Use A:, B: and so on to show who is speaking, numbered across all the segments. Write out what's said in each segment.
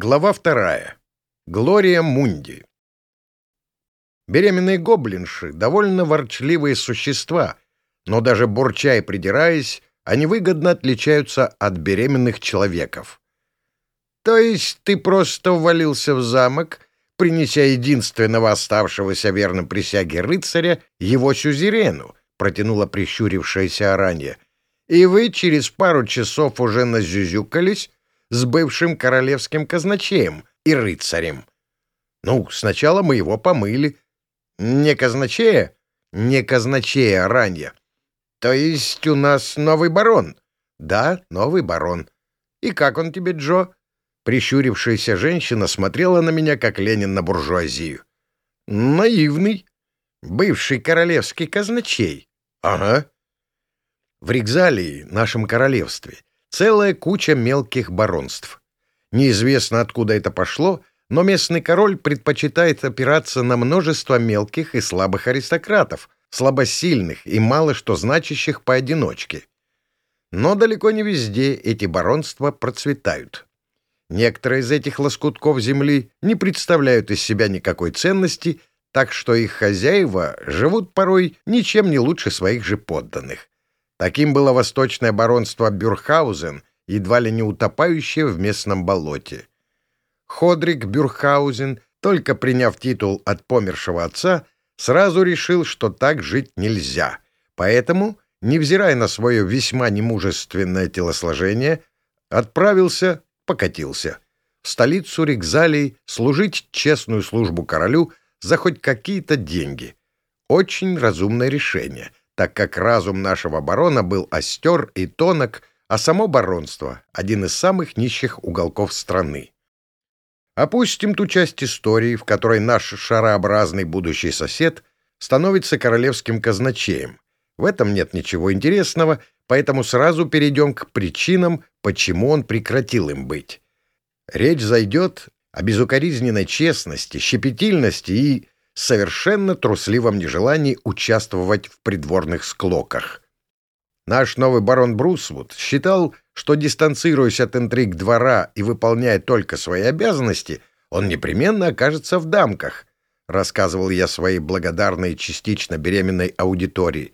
A: Глава вторая. Глория Мунди. Беременные гоблинши — довольно ворчливые существа, но даже бурча и придираясь, они выгодно отличаются от беременных человеков. «То есть ты просто ввалился в замок, принеся единственного оставшегося верным присяге рыцаря, его сюзерену?» — протянула прищурившаяся Аранья. «И вы через пару часов уже назюзюкались?» С бывшим королевским казначеем и рыцарем. Ну, сначала мы его помыли. Не казначея? Не казначея ранее. То есть у нас новый барон? Да, новый барон. И как он тебе, Джо? Прищурившаяся женщина смотрела на меня, как Ленин на буржуазию. Наивный. Бывший королевский казначей. Ага. В Ригзалии, нашем королевстве, целая куча мелких баронств. Неизвестно, откуда это пошло, но местный король предпочитает опираться на множество мелких и слабых аристократов, слабосильных и мало что значащих поодиночке. Но далеко не везде эти баронства процветают. Некоторые из этих лоскутков земли не представляют из себя никакой ценности, так что их хозяева живут порой ничем не лучше своих же подданных. Таким было восточное баронство Бюрхаузен, едва ли не утопающее в местном болоте. Ходрик Бюрхаузен, только приняв титул от помершего отца, сразу решил, что так жить нельзя. Поэтому, невзирая на свое весьма немужественное телосложение, отправился, покатился в столицу Рикзалии служить честную службу королю за хоть какие-то деньги. Очень разумное решение — так как разум нашего барона был остер и тонок, а само баронство — один из самых нищих уголков страны. Опустим ту часть истории, в которой наш шарообразный будущий сосед становится королевским казначеем. В этом нет ничего интересного, поэтому сразу перейдем к причинам, почему он прекратил им быть. Речь зайдет о безукоризненной честности, щепетильности и совершенно трусливом нежелании участвовать в придворных склоках. Наш новый барон Брусвуд считал, что, дистанцируясь от интриг двора и выполняя только свои обязанности, он непременно окажется в дамках, рассказывал я своей благодарной частично беременной аудитории.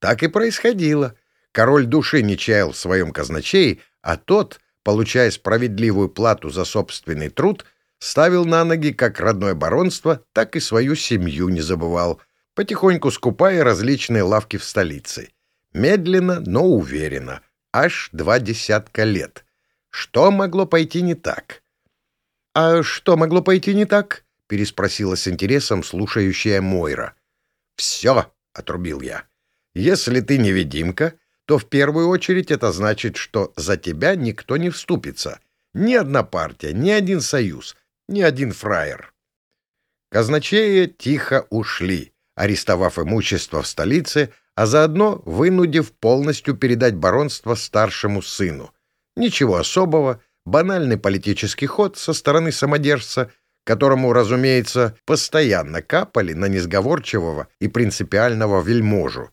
A: Так и происходило. Король души не чаял в своем казначее, а тот, получая справедливую плату за собственный труд, ставил на ноги как родное баронство, так и свою семью не забывал, потихоньку скупая различные лавки в столице. Медленно, но уверенно. Аж два десятка лет. Что могло пойти не так? — А что могло пойти не так? — переспросила с интересом слушающая Мойра. — Все, — отрубил я. — Если ты невидимка, то в первую очередь это значит, что за тебя никто не вступится. Ни одна партия, ни один союз — ни один фраер. Казначеи тихо ушли, арестовав имущество в столице, а заодно вынудив полностью передать баронство старшему сыну. Ничего особого, банальный политический ход со стороны самодержца, которому, разумеется, постоянно капали на несговорчивого и принципиального вельможу.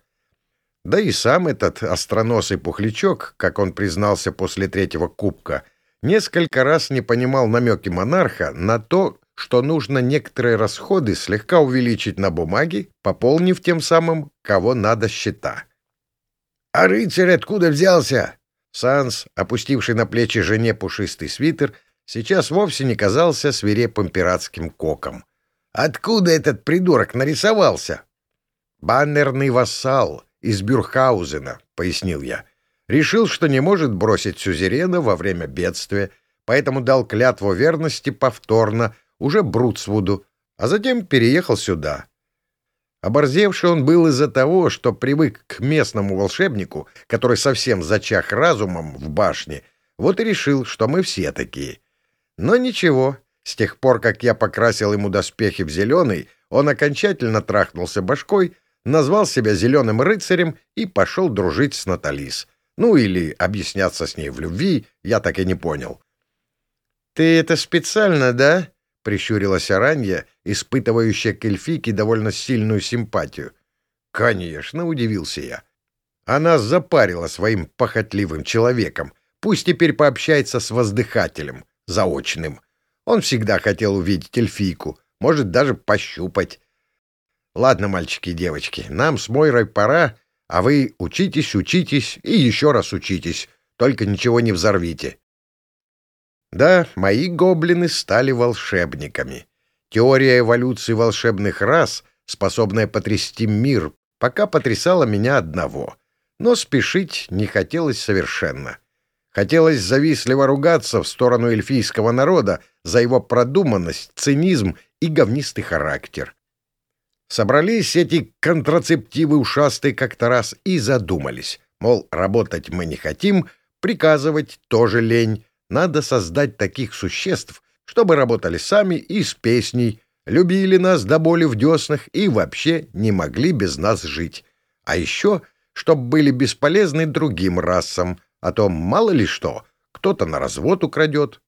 A: Да и сам этот остроносый пухлячок, как он признался после третьего кубка — несколько раз не понимал намеки монарха на то, что нужно некоторые расходы слегка увеличить на бумаге, пополнив тем самым, кого надо счета. «А рыцарь откуда взялся?» Санс, опустивший на плечи жене пушистый свитер, сейчас вовсе не казался свирепым пиратским коком. «Откуда этот придурок нарисовался?» «Баннерный вассал из Бюрхаузена», — пояснил я. Решил, что не может бросить сюзерена во время бедствия, поэтому дал клятву верности повторно, уже Брутсвуду, а затем переехал сюда. Оборзевший он был из-за того, что привык к местному волшебнику, который совсем зачах разумом в башне, вот и решил, что мы все такие. Но ничего, с тех пор, как я покрасил ему доспехи в зеленый, он окончательно трахнулся башкой, назвал себя зеленым рыцарем и пошел дружить с Наталис — ну или объясняться с ней в любви, я так и не понял. «Ты это специально, да?» — прищурилась Аранья, испытывающая к эльфике довольно сильную симпатию. «Конечно», — удивился я. Она запарила своим похотливым человеком. Пусть теперь пообщается с воздыхателем, заочным. Он всегда хотел увидеть эльфийку, может, даже пощупать. Ладно, мальчики и девочки, нам с Мойрой пора, а вы учитесь, учитесь и еще раз учитесь, только ничего не взорвите. Да, мои гоблины стали волшебниками. Теория эволюции волшебных рас, способная потрясти мир, пока потрясала меня одного. Но спешить не хотелось совершенно. Хотелось завистливо ругаться в сторону эльфийского народа за его продуманность, цинизм и говнистый характер. Собрались эти контрацептивы ушастые как-то раз и задумались. Мол, работать мы не хотим, приказывать тоже лень. Надо создать таких существ, чтобы работали сами и с песней, любили нас до боли в деснах и вообще не могли без нас жить. А еще, чтобы были бесполезны другим расам, а то мало ли что, кто-то на развод украдет,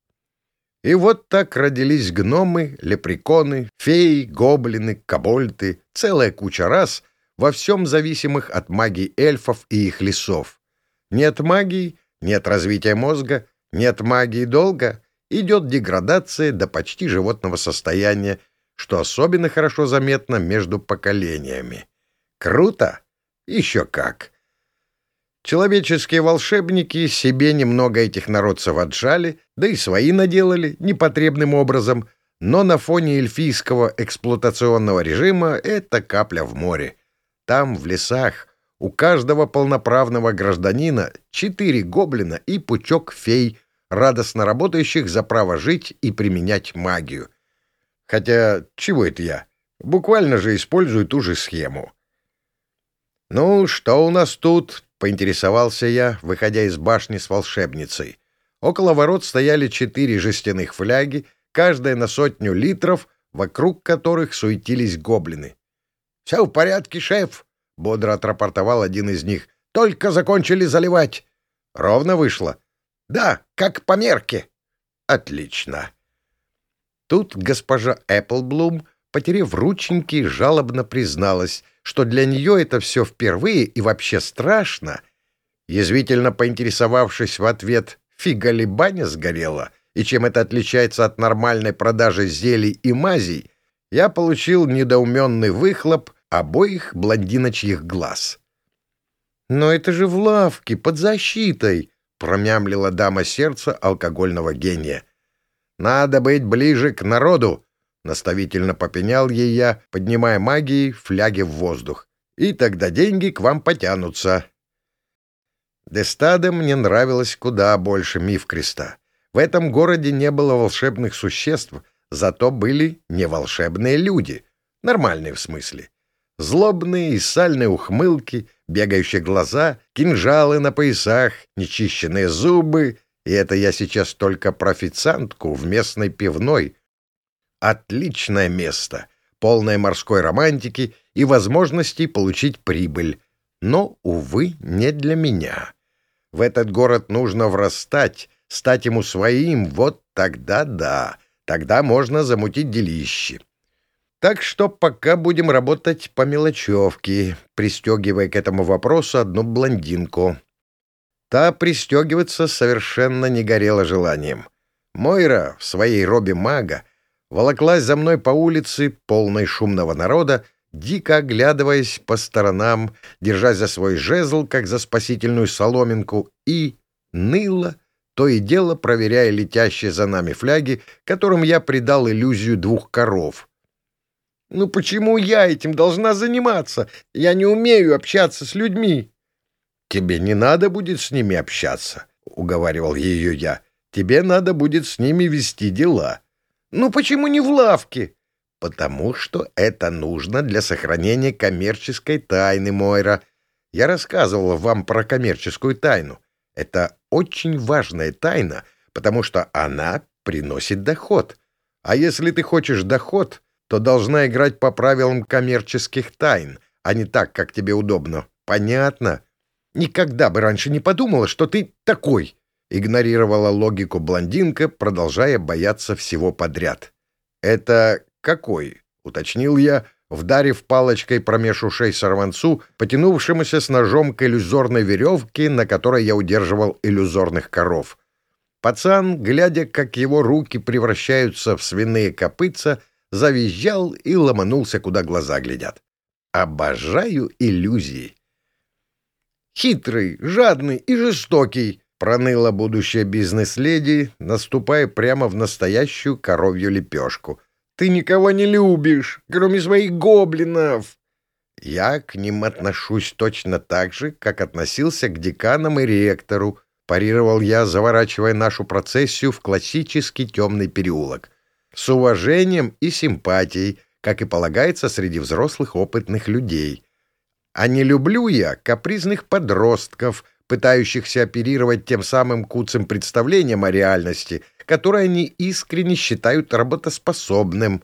A: и вот так родились гномы, лепреконы, феи, гоблины, кобольты, целая куча рас, во всем зависимых от магии эльфов и их лесов. Нет магии, нет развития мозга, нет магии долга, идет деградация до почти животного состояния, что особенно хорошо заметно между поколениями. Круто? Еще как! Человеческие волшебники себе немного этих народцев отжали, да и свои наделали непотребным образом, но на фоне эльфийского эксплуатационного режима это капля в море. Там, в лесах, у каждого полноправного гражданина четыре гоблина и пучок фей, радостно работающих за право жить и применять магию. Хотя, чего это я? Буквально же использую ту же схему. «Ну, что у нас тут?» поинтересовался я, выходя из башни с волшебницей. Около ворот стояли четыре жестяных фляги, каждая на сотню литров, вокруг которых суетились гоблины. — Все в порядке, шеф, — бодро отрапортовал один из них. — Только закончили заливать. — Ровно вышло. — Да, как по мерке. — Отлично. Тут госпожа Эпплблум, потерев рученьки, жалобно призналась, что для нее это все впервые и вообще страшно, язвительно поинтересовавшись в ответ, фига ли баня сгорела, и чем это отличается от нормальной продажи зелий и мазей, я получил недоуменный выхлоп обоих блондиночьих глаз. «Но это же в лавке, под защитой!» — промямлила дама сердца алкогольного гения. «Надо быть ближе к народу!» — наставительно попенял ей я, поднимая магией фляги в воздух. «И тогда деньги к вам потянутся». Дестаде мне нравилось куда больше миф креста. В этом городе не было волшебных существ, зато были неволшебные люди. Нормальные в смысле. Злобные и сальные ухмылки, бегающие глаза, кинжалы на поясах, нечищенные зубы. И это я сейчас только про официантку в местной пивной — Отличное место, полное морской романтики и возможностей получить прибыль. Но, увы, не для меня. В этот город нужно врастать, стать ему своим, вот тогда да, тогда можно замутить делище. Так что пока будем работать по мелочевке, пристегивая к этому вопросу одну блондинку. Та пристегиваться совершенно не горела желанием. Мойра в своей робе мага волоклась за мной по улице, полной шумного народа, дико оглядываясь по сторонам, держась за свой жезл, как за спасительную соломинку, и ныла, то и дело проверяя летящие за нами фляги, которым я придал иллюзию двух коров. «Ну почему я этим должна заниматься? Я не умею общаться с людьми». «Тебе не надо будет с ними общаться», — уговаривал ее я. «Тебе надо будет с ними вести дела». «Ну почему не в лавке?» «Потому что это нужно для сохранения коммерческой тайны, Мойра. Я рассказывал вам про коммерческую тайну. Это очень важная тайна, потому что она приносит доход. А если ты хочешь доход, то должна играть по правилам коммерческих тайн, а не так, как тебе удобно. Понятно? Никогда бы раньше не подумала, что ты такой игнорировала логику блондинка, продолжая бояться всего подряд. «Это какой?» — уточнил я, вдарив палочкой промеж ушей сорванцу, потянувшемуся с ножом к иллюзорной веревке, на которой я удерживал иллюзорных коров. Пацан, глядя, как его руки превращаются в свиные копытца, завизжал и ломанулся, куда глаза глядят. Обожаю иллюзии. Хитрый, жадный и жестокий, проныла будущая бизнес-леди, наступая прямо в настоящую коровью лепешку. «Ты никого не любишь, кроме своих гоблинов!» Я к ним отношусь точно так же, как относился к деканам и ректору, парировал я, заворачивая нашу процессию в классический темный переулок. С уважением и симпатией, как и полагается среди взрослых опытных людей. А не люблю я капризных подростков, пытающихся оперировать тем самым куцым представлением о реальности, которое они искренне считают работоспособным.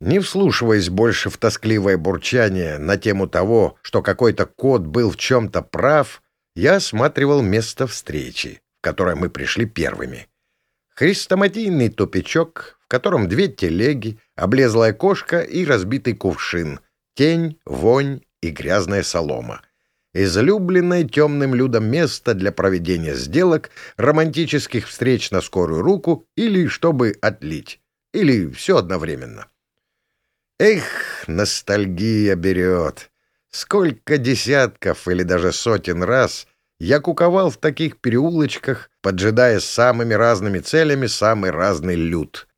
A: Не вслушиваясь больше в тоскливое бурчание на тему того, что какой-то кот был в чем-то прав, я осматривал место встречи, в которое мы пришли первыми. Хрестоматийный тупичок, в котором две телеги, облезлая кошка и разбитый кувшин, тень, вонь и грязная солома. Излюбленное темным людом место для проведения сделок, романтических встреч на скорую руку или чтобы отлить. Или все одновременно. Эх, ностальгия берет. Сколько десятков или даже сотен раз я куковал в таких переулочках, поджидая с самыми разными целями самый разный люд.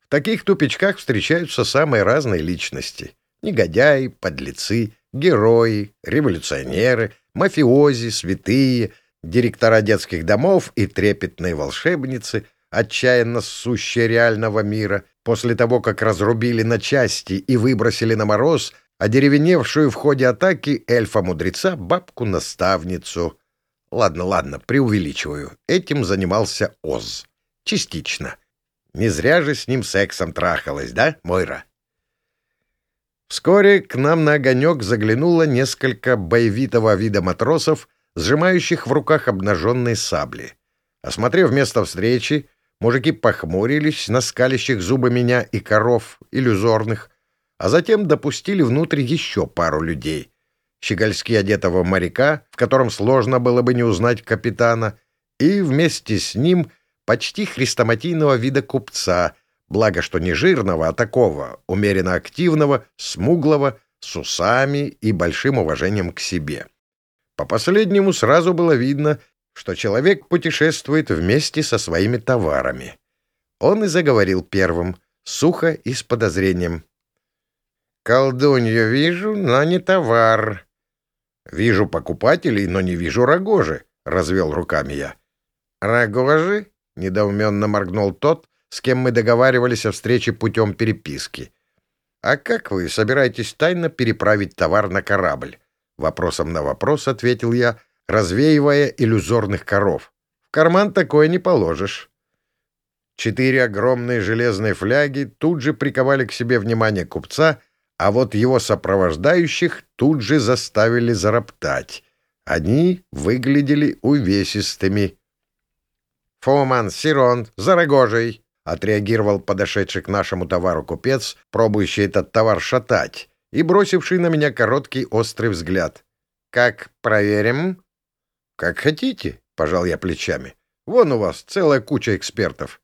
A: В таких тупичках встречаются самые разные личности. Негодяи, подлецы, герои, революционеры, мафиози, святые, директора детских домов и трепетные волшебницы, отчаянно ссущие реального мира, после того, как разрубили на части и выбросили на мороз одеревеневшую в ходе атаки эльфа-мудреца бабку-наставницу. Ладно, ладно, преувеличиваю. Этим занимался Оз. Частично. Не зря же с ним сексом трахалась, да, Мойра? Вскоре к нам на огонек заглянуло несколько боевитого вида матросов, сжимающих в руках обнаженные сабли. Осмотрев место встречи, Мужики похмурились на скалящих зубы меня и коров иллюзорных, а затем допустили внутрь еще пару людей. Щегольски одетого моряка, в котором сложно было бы не узнать капитана, и вместе с ним почти хрестоматийного вида купца, благо что не жирного, а такого, умеренно активного, смуглого, с усами и большим уважением к себе. По последнему сразу было видно, что человек путешествует вместе со своими товарами. Он и заговорил первым, сухо и с подозрением. «Колдунью вижу, но не товар». «Вижу покупателей, но не вижу рогожи», — развел руками я. «Рогожи?» — недоуменно моргнул тот, с кем мы договаривались о встрече путем переписки. «А как вы собираетесь тайно переправить товар на корабль?» Вопросом на вопрос ответил я, развеивая иллюзорных коров. В карман такое не положишь. Четыре огромные железные фляги тут же приковали к себе внимание купца, а вот его сопровождающих тут же заставили зароптать. Они выглядели увесистыми. «Фуман, Сирон, Зарогожий!» — отреагировал подошедший к нашему товару купец, пробующий этот товар шатать, и бросивший на меня короткий острый взгляд. «Как проверим?» «Как хотите», — пожал я плечами. «Вон у вас целая куча экспертов».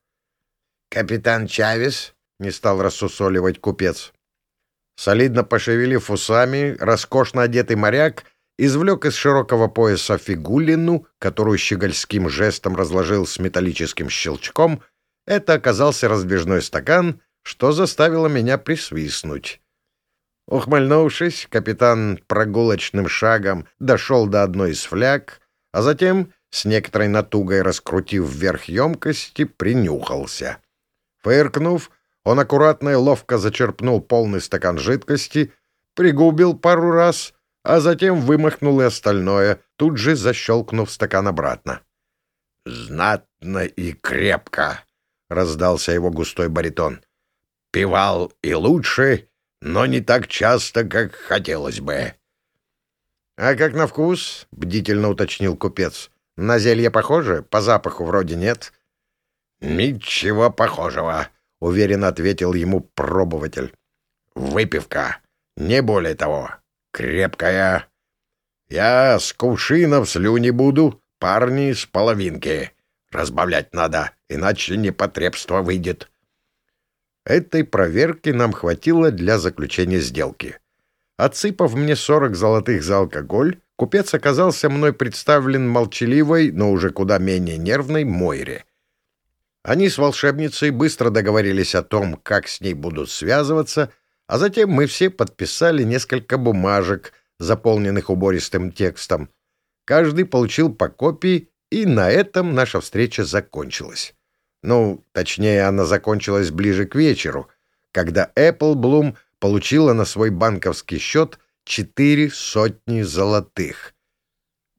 A: «Капитан Чавес», — не стал рассусоливать купец. Солидно пошевелив усами, роскошно одетый моряк извлек из широкого пояса фигулину, которую щегольским жестом разложил с металлическим щелчком. Это оказался разбежной стакан, что заставило меня присвистнуть. Ухмыльнувшись, капитан прогулочным шагом дошел до одной из фляг — а затем, с некоторой натугой раскрутив вверх емкости, принюхался. Фыркнув, он аккуратно и ловко зачерпнул полный стакан жидкости, пригубил пару раз, а затем вымахнул и остальное, тут же защелкнув стакан обратно. «Знатно и крепко!» — раздался его густой баритон. «Пивал и лучше, но не так часто, как хотелось бы». «А как на вкус?» — бдительно уточнил купец. «На зелье похоже? По запаху вроде нет». «Ничего похожего», — уверенно ответил ему пробователь. «Выпивка. Не более того. Крепкая. Я с кувшинов слюни буду, парни с половинки. Разбавлять надо, иначе непотребство выйдет. Этой проверки нам хватило для заключения сделки. Отсыпав мне 40 золотых за алкоголь, купец оказался мной представлен молчаливой, но уже куда менее нервной Мойре. Они с волшебницей быстро договорились о том, как с ней будут связываться, а затем мы все подписали несколько бумажек, заполненных убористым текстом. Каждый получил по копии, и на этом наша встреча закончилась. Ну, точнее, она закончилась ближе к вечеру, когда Bloom получила на свой банковский счет четыре сотни золотых.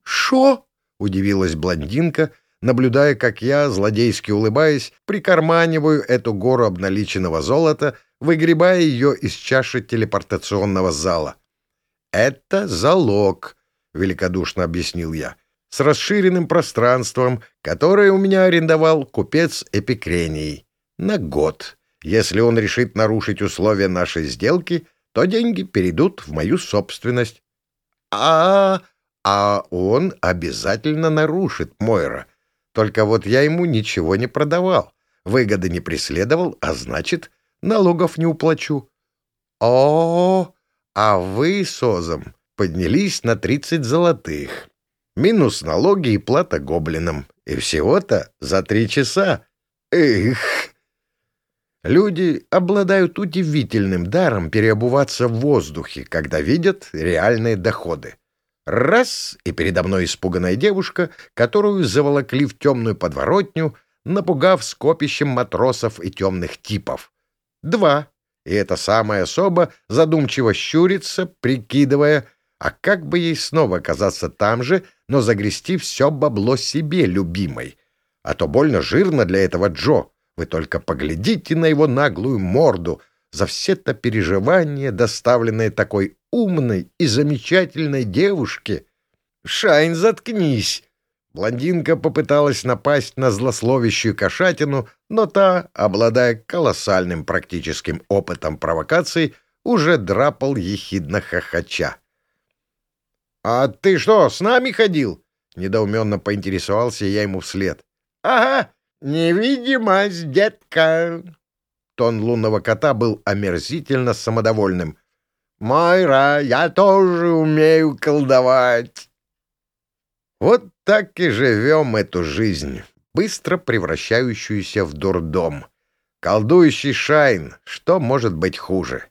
A: «Шо?» — удивилась блондинка, наблюдая, как я, злодейски улыбаясь, прикарманиваю эту гору обналиченного золота, выгребая ее из чаши телепортационного зала. «Это залог», — великодушно объяснил я, — «с расширенным пространством, которое у меня арендовал купец Эпикрений. На год». Если он решит нарушить условия нашей сделки, то деньги перейдут в мою собственность. А, а он обязательно нарушит, Мойра. Только вот я ему ничего не продавал, выгоды не преследовал, а значит, налогов не уплачу. О, а вы с Озом поднялись на тридцать золотых. Минус налоги и плата гоблинам. И всего-то за три часа. Эх! Люди обладают удивительным даром переобуваться в воздухе, когда видят реальные доходы. Раз — и передо мной испуганная девушка, которую заволокли в темную подворотню, напугав скопищем матросов и темных типов. Два — и эта самая особа задумчиво щурится, прикидывая, а как бы ей снова оказаться там же, но загрести все бабло себе, любимой. А то больно жирно для этого Джо — вы только поглядите на его наглую морду за все-то переживания, доставленные такой умной и замечательной девушке. Шайн, заткнись! Блондинка попыталась напасть на злословящую кошатину, но та, обладая колоссальным практическим опытом провокаций, уже драпал ехидно хохоча. — А ты что, с нами ходил? — недоуменно поинтересовался я ему вслед. — Ага, «Невидимость, детка!» Тон лунного кота был омерзительно самодовольным. «Майра, я тоже умею колдовать!» Вот так и живем эту жизнь, быстро превращающуюся в дурдом. Колдующий Шайн, что может быть хуже?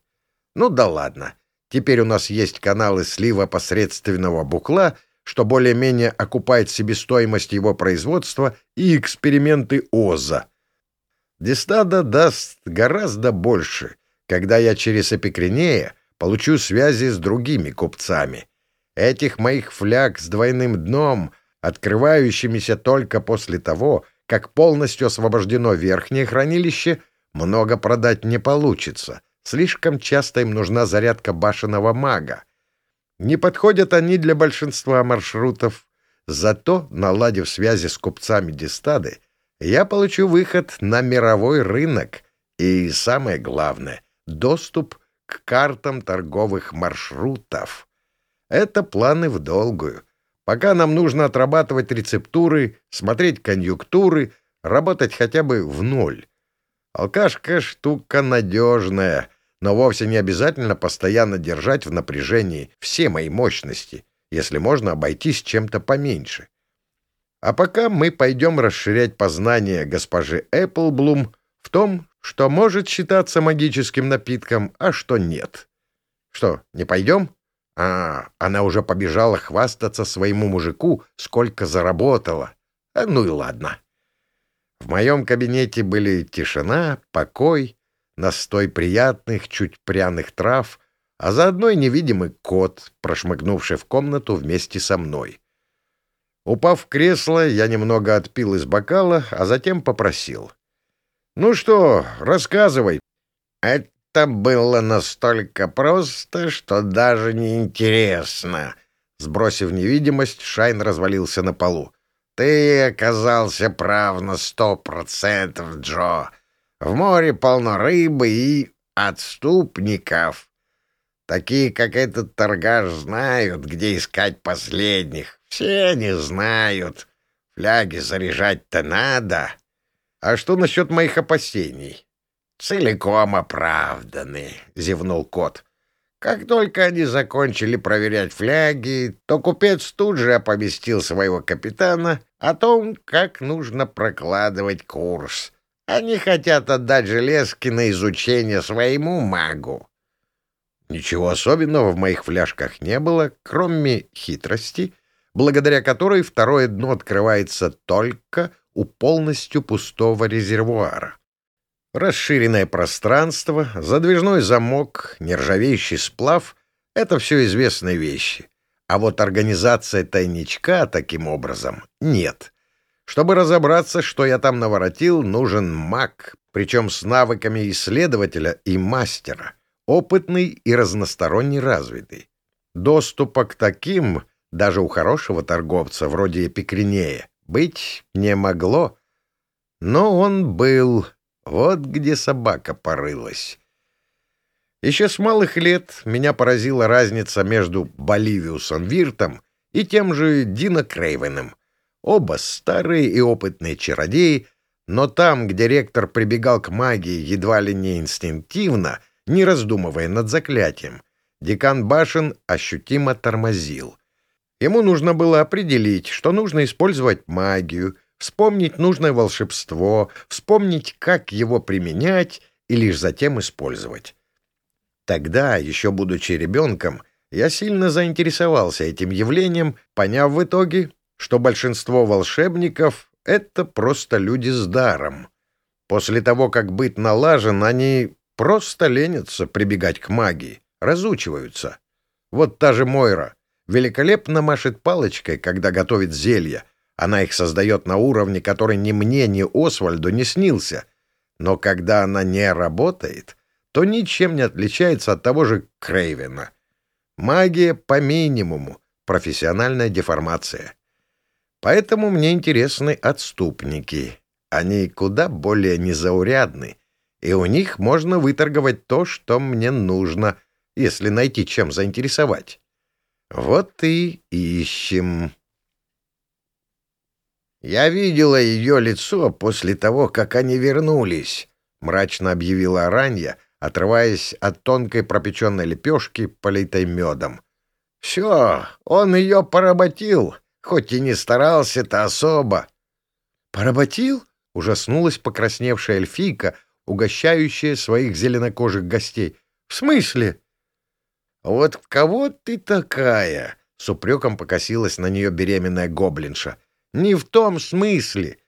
A: Ну да ладно, теперь у нас есть каналы слива посредственного букла — что более-менее окупает себестоимость его производства и эксперименты ОЗа. Дистада даст гораздо больше, когда я через Эпикренея получу связи с другими купцами. Этих моих фляг с двойным дном, открывающимися только после того, как полностью освобождено верхнее хранилище, много продать не получится. Слишком часто им нужна зарядка башенного мага. Не подходят они для большинства маршрутов. Зато, наладив связи с купцами Дистады, я получу выход на мировой рынок и, самое главное, доступ к картам торговых маршрутов. Это планы в долгую. Пока нам нужно отрабатывать рецептуры, смотреть конъюнктуры, работать хотя бы в ноль. Алкашка штука надежная — но вовсе не обязательно постоянно держать в напряжении все мои мощности, если можно обойтись чем-то поменьше. А пока мы пойдем расширять познание госпожи Эпплблум в том, что может считаться магическим напитком, а что нет. Что, не пойдем? А, она уже побежала хвастаться своему мужику, сколько заработала. А, ну и ладно. В моем кабинете были тишина, покой настой приятных, чуть пряных трав, а заодно и невидимый кот, прошмыгнувший в комнату вместе со мной. Упав в кресло, я немного отпил из бокала, а затем попросил. — Ну что, рассказывай. — Это было настолько просто, что даже не интересно. Сбросив невидимость, Шайн развалился на полу. — Ты оказался прав на сто процентов, Джо. В море полно рыбы и отступников. Такие, как этот торгаш, знают, где искать последних. Все они знают. Фляги заряжать-то надо. А что насчет моих опасений? Целиком оправданы, зевнул кот. Как только они закончили проверять фляги, то купец тут же оповестил своего капитана о том, как нужно прокладывать курс. Они хотят отдать железки на изучение своему магу. Ничего особенного в моих фляжках не было, кроме хитрости, благодаря которой второе дно открывается только у полностью пустого резервуара. Расширенное пространство, задвижной замок, нержавеющий сплав — это все известные вещи. А вот организация тайничка таким образом нет. Чтобы разобраться, что я там наворотил, нужен маг, причем с навыками исследователя и мастера, опытный и разносторонне развитый. Доступа к таким, даже у хорошего торговца, вроде Эпикринея, быть не могло. Но он был вот где собака порылась. Еще с малых лет меня поразила разница между Боливиусом Виртом и тем же Дино Крейвеном. Оба старые и опытные чародеи, но там, где ректор прибегал к магии едва ли не инстинктивно, не раздумывая над заклятием, декан Башен ощутимо тормозил. Ему нужно было определить, что нужно использовать магию — вспомнить нужное волшебство, вспомнить, как его применять и лишь затем использовать. Тогда, еще будучи ребенком, я сильно заинтересовался этим явлением, поняв в итоге, что большинство волшебников — это просто люди с даром. После того, как быть налажен, они просто ленятся прибегать к магии, разучиваются. Вот та же Мойра великолепно машет палочкой, когда готовит зелья — она их создает на уровне, который ни мне, ни Освальду не снился. Но когда она не работает, то ничем не отличается от того же Крейвена. Магия по минимуму, профессиональная деформация. Поэтому мне интересны отступники. Они куда более незаурядны, и у них можно выторговать то, что мне нужно, если найти чем заинтересовать. Вот и ищем. «Я видела ее лицо после того, как они вернулись», — мрачно объявила Аранья, отрываясь от тонкой пропеченной лепешки, политой медом. «Все, он ее поработил, хоть и не старался-то особо». «Поработил?» — ужаснулась покрасневшая эльфийка, угощающая своих зеленокожих гостей. «В смысле?» «Вот кого ты такая?» — с упреком покосилась на нее беременная гоблинша — не в том смысле.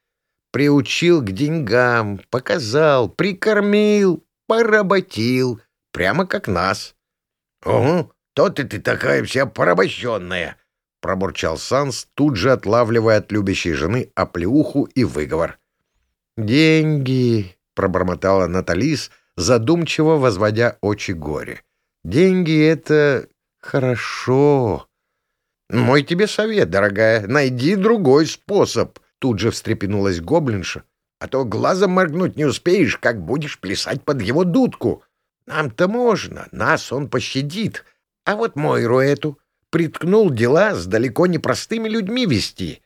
A: Приучил к деньгам, показал, прикормил, поработил, прямо как нас. — Угу, то-то ты такая вся порабощенная, — пробурчал Санс, тут же отлавливая от любящей жены оплеуху и выговор. — Деньги, — пробормотала Наталис, задумчиво возводя очи горе. — Деньги — это хорошо. «Мой тебе совет, дорогая, найди другой способ», — тут же встрепенулась гоблинша. «А то глазом моргнуть не успеешь, как будешь плясать под его дудку. Нам-то можно, нас он пощадит. А вот Мойру эту приткнул дела с далеко не простыми людьми вести.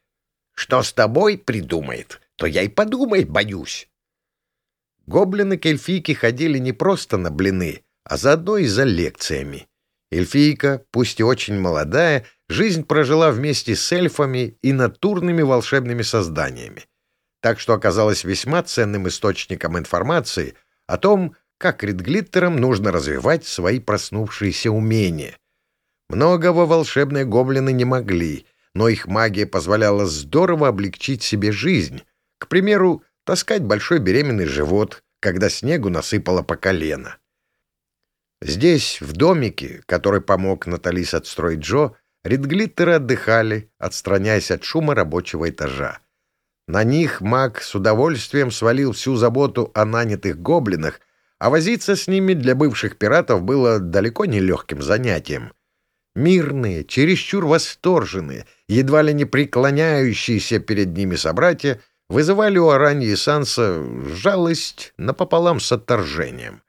A: Что с тобой придумает, то я и подумать боюсь». Гоблины к эльфийке ходили не просто на блины, а заодно и за лекциями. Эльфийка, пусть и очень молодая, жизнь прожила вместе с эльфами и натурными волшебными созданиями, так что оказалась весьма ценным источником информации о том, как редглиттерам нужно развивать свои проснувшиеся умения. Многого волшебные гоблины не могли, но их магия позволяла здорово облегчить себе жизнь. К примеру, таскать большой беременный живот, когда снегу насыпало по колено. Здесь, в домике, который помог Наталис отстроить Джо, Ридглиттеры отдыхали, отстраняясь от шума рабочего этажа. На них маг с удовольствием свалил всю заботу о нанятых гоблинах, а возиться с ними для бывших пиратов было далеко не легким занятием. Мирные, чересчур восторженные, едва ли не преклоняющиеся перед ними собратья вызывали у Араньи Санса жалость напополам с отторжением.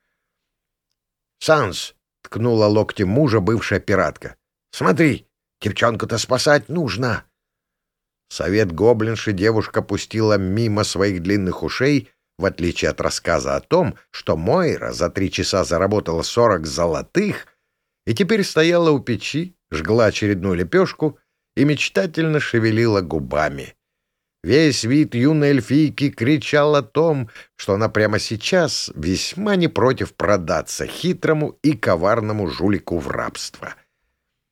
A: «Санс!» — ткнула локтем мужа бывшая пиратка. «Смотри, Девчонку-то спасать нужно. Совет гоблинши девушка пустила мимо своих длинных ушей, в отличие от рассказа о том, что Мойра за три часа заработала сорок золотых и теперь стояла у печи, жгла очередную лепешку и мечтательно шевелила губами. Весь вид юной эльфийки кричал о том, что она прямо сейчас весьма не против продаться хитрому и коварному жулику в рабство.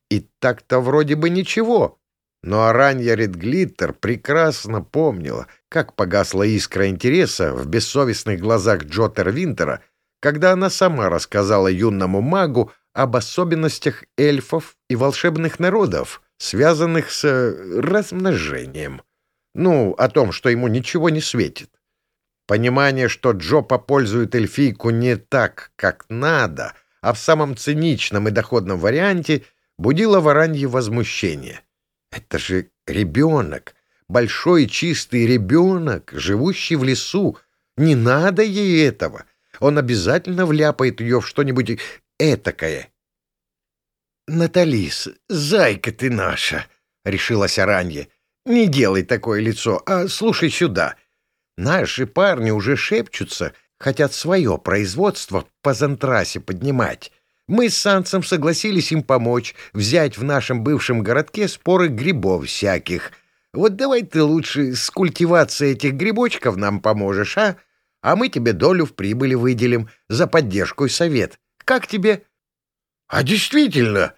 A: И так-то вроде бы ничего, но Аранья Редглиттер прекрасно помнила, как погасла искра интереса в бессовестных глазах Джотер Винтера, когда она сама рассказала юному магу об особенностях эльфов и волшебных народов, связанных с э, размножением. Ну, о том, что ему ничего не светит. Понимание, что Джо попользует эльфийку не так, как надо, а в самом циничном и доходном варианте, будило Варанье возмущение. Это же ребенок, большой чистый ребенок, живущий в лесу. Не надо ей этого. Он обязательно вляпает ее в что-нибудь этакое. «Наталис, зайка ты наша!» — решилась Аранье. Не делай такое лицо, а слушай сюда. Наши парни уже шепчутся, хотят свое производство по Зантрасе поднимать. Мы с Санцем согласились им помочь, взять в нашем бывшем городке споры грибов всяких. Вот давай ты лучше с культивацией этих грибочков нам поможешь, а? А мы тебе долю в прибыли выделим за поддержку и совет. Как тебе? — А действительно,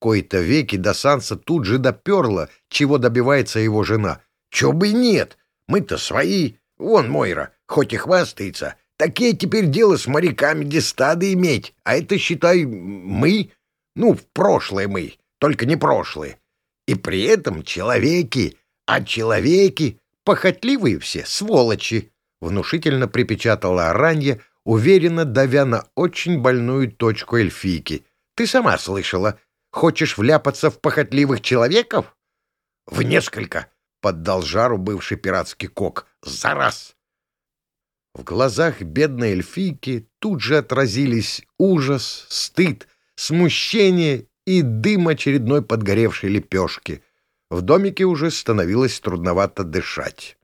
A: кои-то веки до Санса тут же доперла, чего добивается его жена. Чё бы и нет, мы-то свои. Вон Мойра, хоть и хвастается, такие теперь дело с моряками где стады иметь, а это, считай, мы. Ну, в прошлое мы, только не прошлое. И при этом человеки, а человеки похотливые все, сволочи, внушительно припечатала Аранья, уверенно давя на очень больную точку эльфийки. Ты сама слышала, Хочешь вляпаться в похотливых человеков? — В несколько, — поддал жару бывший пиратский кок. — За раз! В глазах бедной эльфийки тут же отразились ужас, стыд, смущение и дым очередной подгоревшей лепешки. В домике уже становилось трудновато дышать.